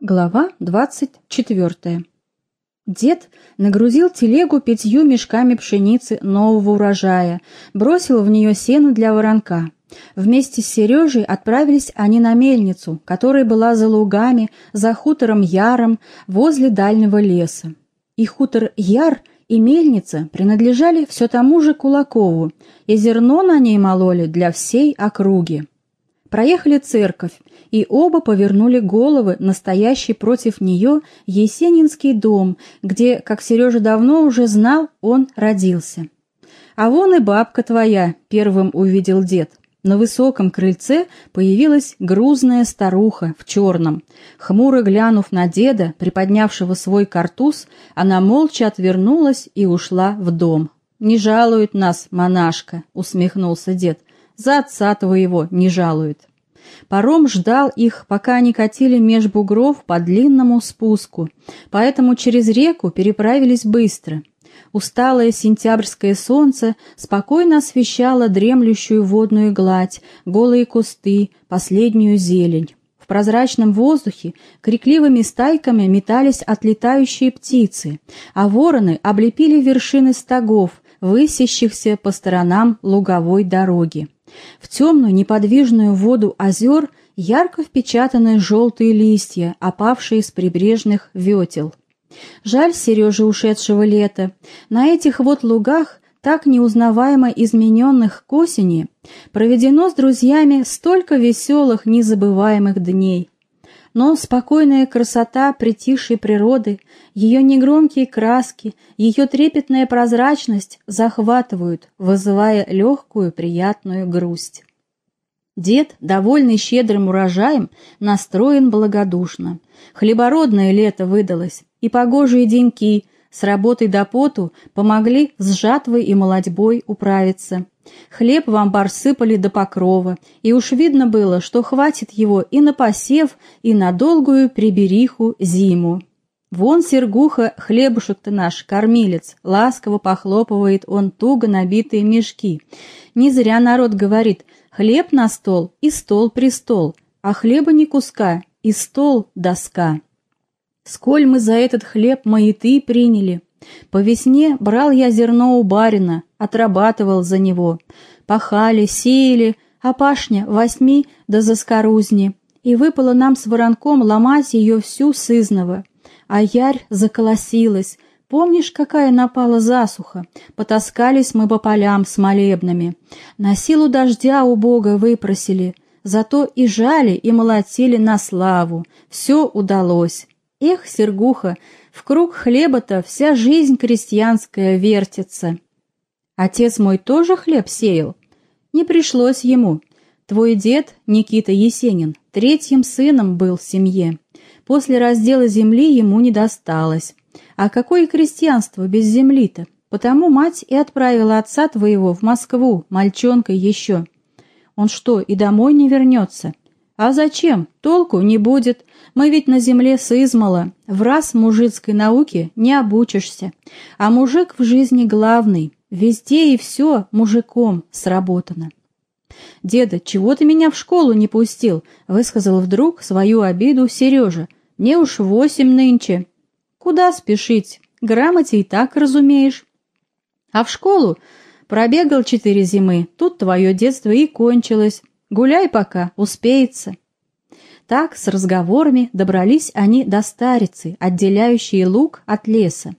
Глава двадцать четвертая. Дед нагрузил телегу пятью мешками пшеницы нового урожая, бросил в нее сено для воронка. Вместе с Сережей отправились они на мельницу, которая была за лугами, за хутором Яром, возле дальнего леса. И хутор Яр и мельница принадлежали все тому же Кулакову, и зерно на ней мололи для всей округи. Проехали церковь, и оба повернули головы настоящий против нее Есенинский дом, где, как Сережа давно уже знал, он родился. «А вон и бабка твоя», — первым увидел дед. На высоком крыльце появилась грузная старуха в черном. Хмуро глянув на деда, приподнявшего свой картуз, она молча отвернулась и ушла в дом. «Не жалует нас, монашка», — усмехнулся дед. «За отца твоего не жалует». Паром ждал их, пока они катили меж бугров по длинному спуску, поэтому через реку переправились быстро. Усталое сентябрьское солнце спокойно освещало дремлющую водную гладь, голые кусты, последнюю зелень. В прозрачном воздухе крикливыми стайками метались отлетающие птицы, а вороны облепили вершины стогов, высящихся по сторонам луговой дороги. В темную неподвижную воду озер ярко впечатаны желтые листья, опавшие с прибрежных ветел. Жаль Сережи ушедшего лета. На этих вот лугах, так неузнаваемо измененных к осени, проведено с друзьями столько веселых, незабываемых дней. Но спокойная красота притихшей природы, ее негромкие краски, ее трепетная прозрачность захватывают, вызывая легкую приятную грусть. Дед, довольный щедрым урожаем, настроен благодушно. Хлебородное лето выдалось, и погожие деньки с работой до поту помогли с жатвой и молодьбой управиться. Хлеб в амбар сыпали до покрова, и уж видно было, что хватит его и на посев, и на долгую прибериху зиму. Вон, Сергуха, хлебушек-то наш, кормилец, ласково похлопывает он туго набитые мешки. Не зря народ говорит «хлеб на стол и стол-престол», а хлеба не куска и стол доска. Сколь мы за этот хлеб маяты приняли, по весне брал я зерно у барина, отрабатывал за него. Пахали, сеяли, а пашня восьми до заскорузни. И выпало нам с воронком ломать ее всю сызново. А ярь заколосилась. Помнишь, какая напала засуха? Потаскались мы по полям с молебнами. На силу дождя у Бога выпросили. Зато и жали, и молотили на славу. Все удалось. Эх, Сергуха, в круг хлеба-то вся жизнь крестьянская вертится. Отец мой тоже хлеб сеял? Не пришлось ему. Твой дед, Никита Есенин, третьим сыном был в семье. После раздела земли ему не досталось. А какое крестьянство без земли-то? Потому мать и отправила отца твоего в Москву, мальчонкой еще. Он что, и домой не вернется? А зачем? Толку не будет. Мы ведь на земле сызмала, в раз мужицкой науке не обучишься. А мужик в жизни главный, везде и все мужиком сработано. «Деда, чего ты меня в школу не пустил?» — высказал вдруг свою обиду Сережа. «Мне уж восемь нынче». «Куда спешить? Грамоте и так разумеешь». «А в школу?» Пробегал четыре зимы, тут твое детство и кончилось. Гуляй пока, успеется. Так, с разговорами, добрались они до старицы, отделяющей луг от леса.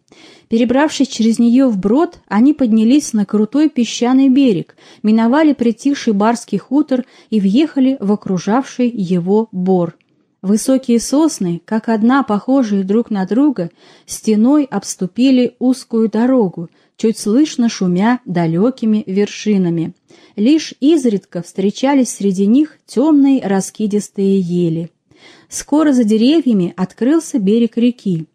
Перебравшись через нее вброд, они поднялись на крутой песчаный берег, миновали притихший барский хутор и въехали в окружавший его бор. Высокие сосны, как одна похожие друг на друга, стеной обступили узкую дорогу, чуть слышно шумя далекими вершинами. Лишь изредка встречались среди них темные раскидистые ели. Скоро за деревьями открылся берег реки.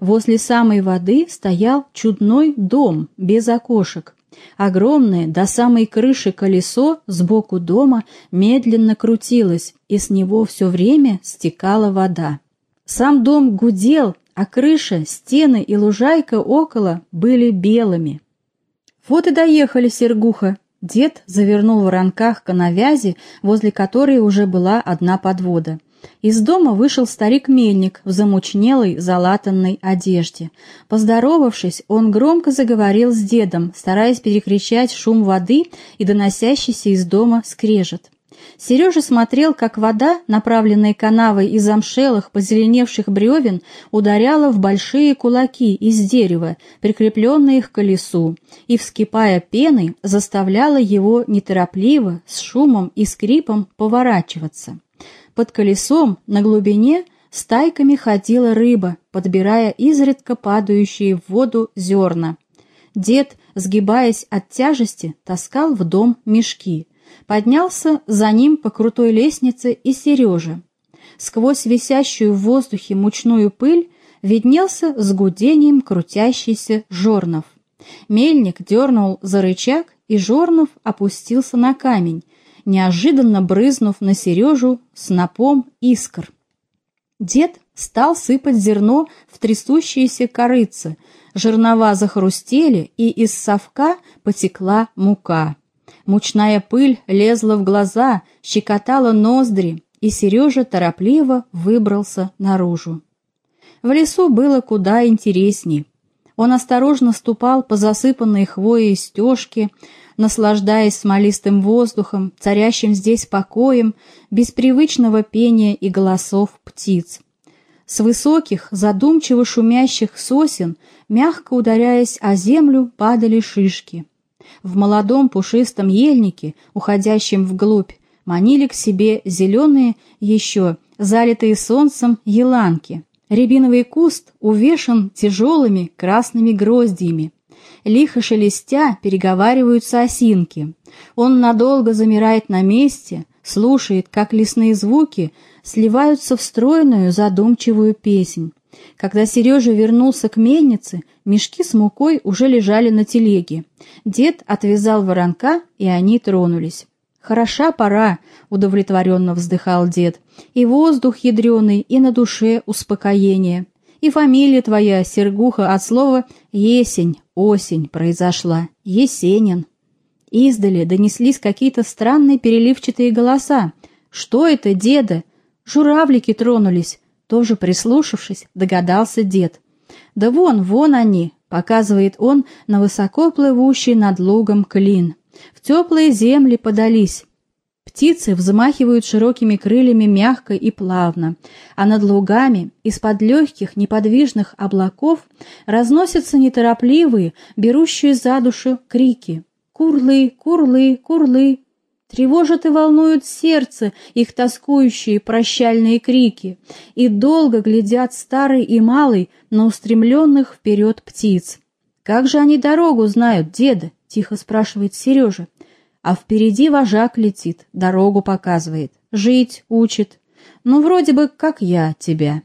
Возле самой воды стоял чудной дом без окошек. Огромное до самой крыши колесо сбоку дома медленно крутилось, и с него все время стекала вода. Сам дом гудел, а крыша, стены и лужайка около были белыми. Вот и доехали, Сергуха. Дед завернул в ранках к возле которой уже была одна подвода. Из дома вышел старик-мельник в замучнелой, залатанной одежде. Поздоровавшись, он громко заговорил с дедом, стараясь перекричать шум воды и доносящийся из дома скрежет. Сережа смотрел, как вода, направленная канавой из замшелых, позеленевших бревен, ударяла в большие кулаки из дерева, прикрепленные к колесу, и, вскипая пеной, заставляла его неторопливо, с шумом и скрипом поворачиваться. Под колесом на глубине стайками ходила рыба, подбирая изредка падающие в воду зерна. Дед, сгибаясь от тяжести, таскал в дом мешки. Поднялся за ним по крутой лестнице и Сережа. Сквозь висящую в воздухе мучную пыль виднелся с гудением крутящийся жорнов. Мельник дернул за рычаг, и жорнов опустился на камень, неожиданно брызнув на Сережу снопом искр. Дед стал сыпать зерно в трясущиеся корыцы, жернова захрустели, и из совка потекла мука. Мучная пыль лезла в глаза, щекотала ноздри, и Сережа торопливо выбрался наружу. В лесу было куда интересней. Он осторожно ступал по засыпанной хвоей стежке, наслаждаясь смолистым воздухом, царящим здесь покоем, без привычного пения и голосов птиц. С высоких, задумчиво шумящих сосен, мягко ударяясь о землю, падали шишки. В молодом пушистом ельнике, уходящем вглубь, манили к себе зеленые еще, залитые солнцем, еланки. Рябиновый куст увешан тяжелыми красными гроздьями. Лихо шелестя переговариваются осинки. Он надолго замирает на месте, слушает, как лесные звуки сливаются в стройную задумчивую песнь. Когда Сережа вернулся к мельнице, мешки с мукой уже лежали на телеге. Дед отвязал воронка, и они тронулись. «Хороша пора», — удовлетворенно вздыхал дед. «И воздух ядреный, и на душе успокоение. И фамилия твоя, Сергуха, от слова «есень», «осень» произошла, «есенин». Издали донеслись какие-то странные переливчатые голоса. «Что это, деда?» Журавлики тронулись. Тоже прислушавшись, догадался дед. «Да вон, вон они!» — показывает он на высоко плывущий над лугом клин. В теплые земли подались. Птицы взмахивают широкими крыльями мягко и плавно, а над лугами из-под легких неподвижных облаков разносятся неторопливые, берущие за душу крики. «Курлы, курлы, курлы!» Тревожат и волнуют сердце их тоскующие прощальные крики, и долго глядят старый и малый на устремленных вперед птиц. «Как же они дорогу знают, деда?» — тихо спрашивает Сережа. А впереди вожак летит, дорогу показывает, жить учит. Ну, вроде бы, как я тебя.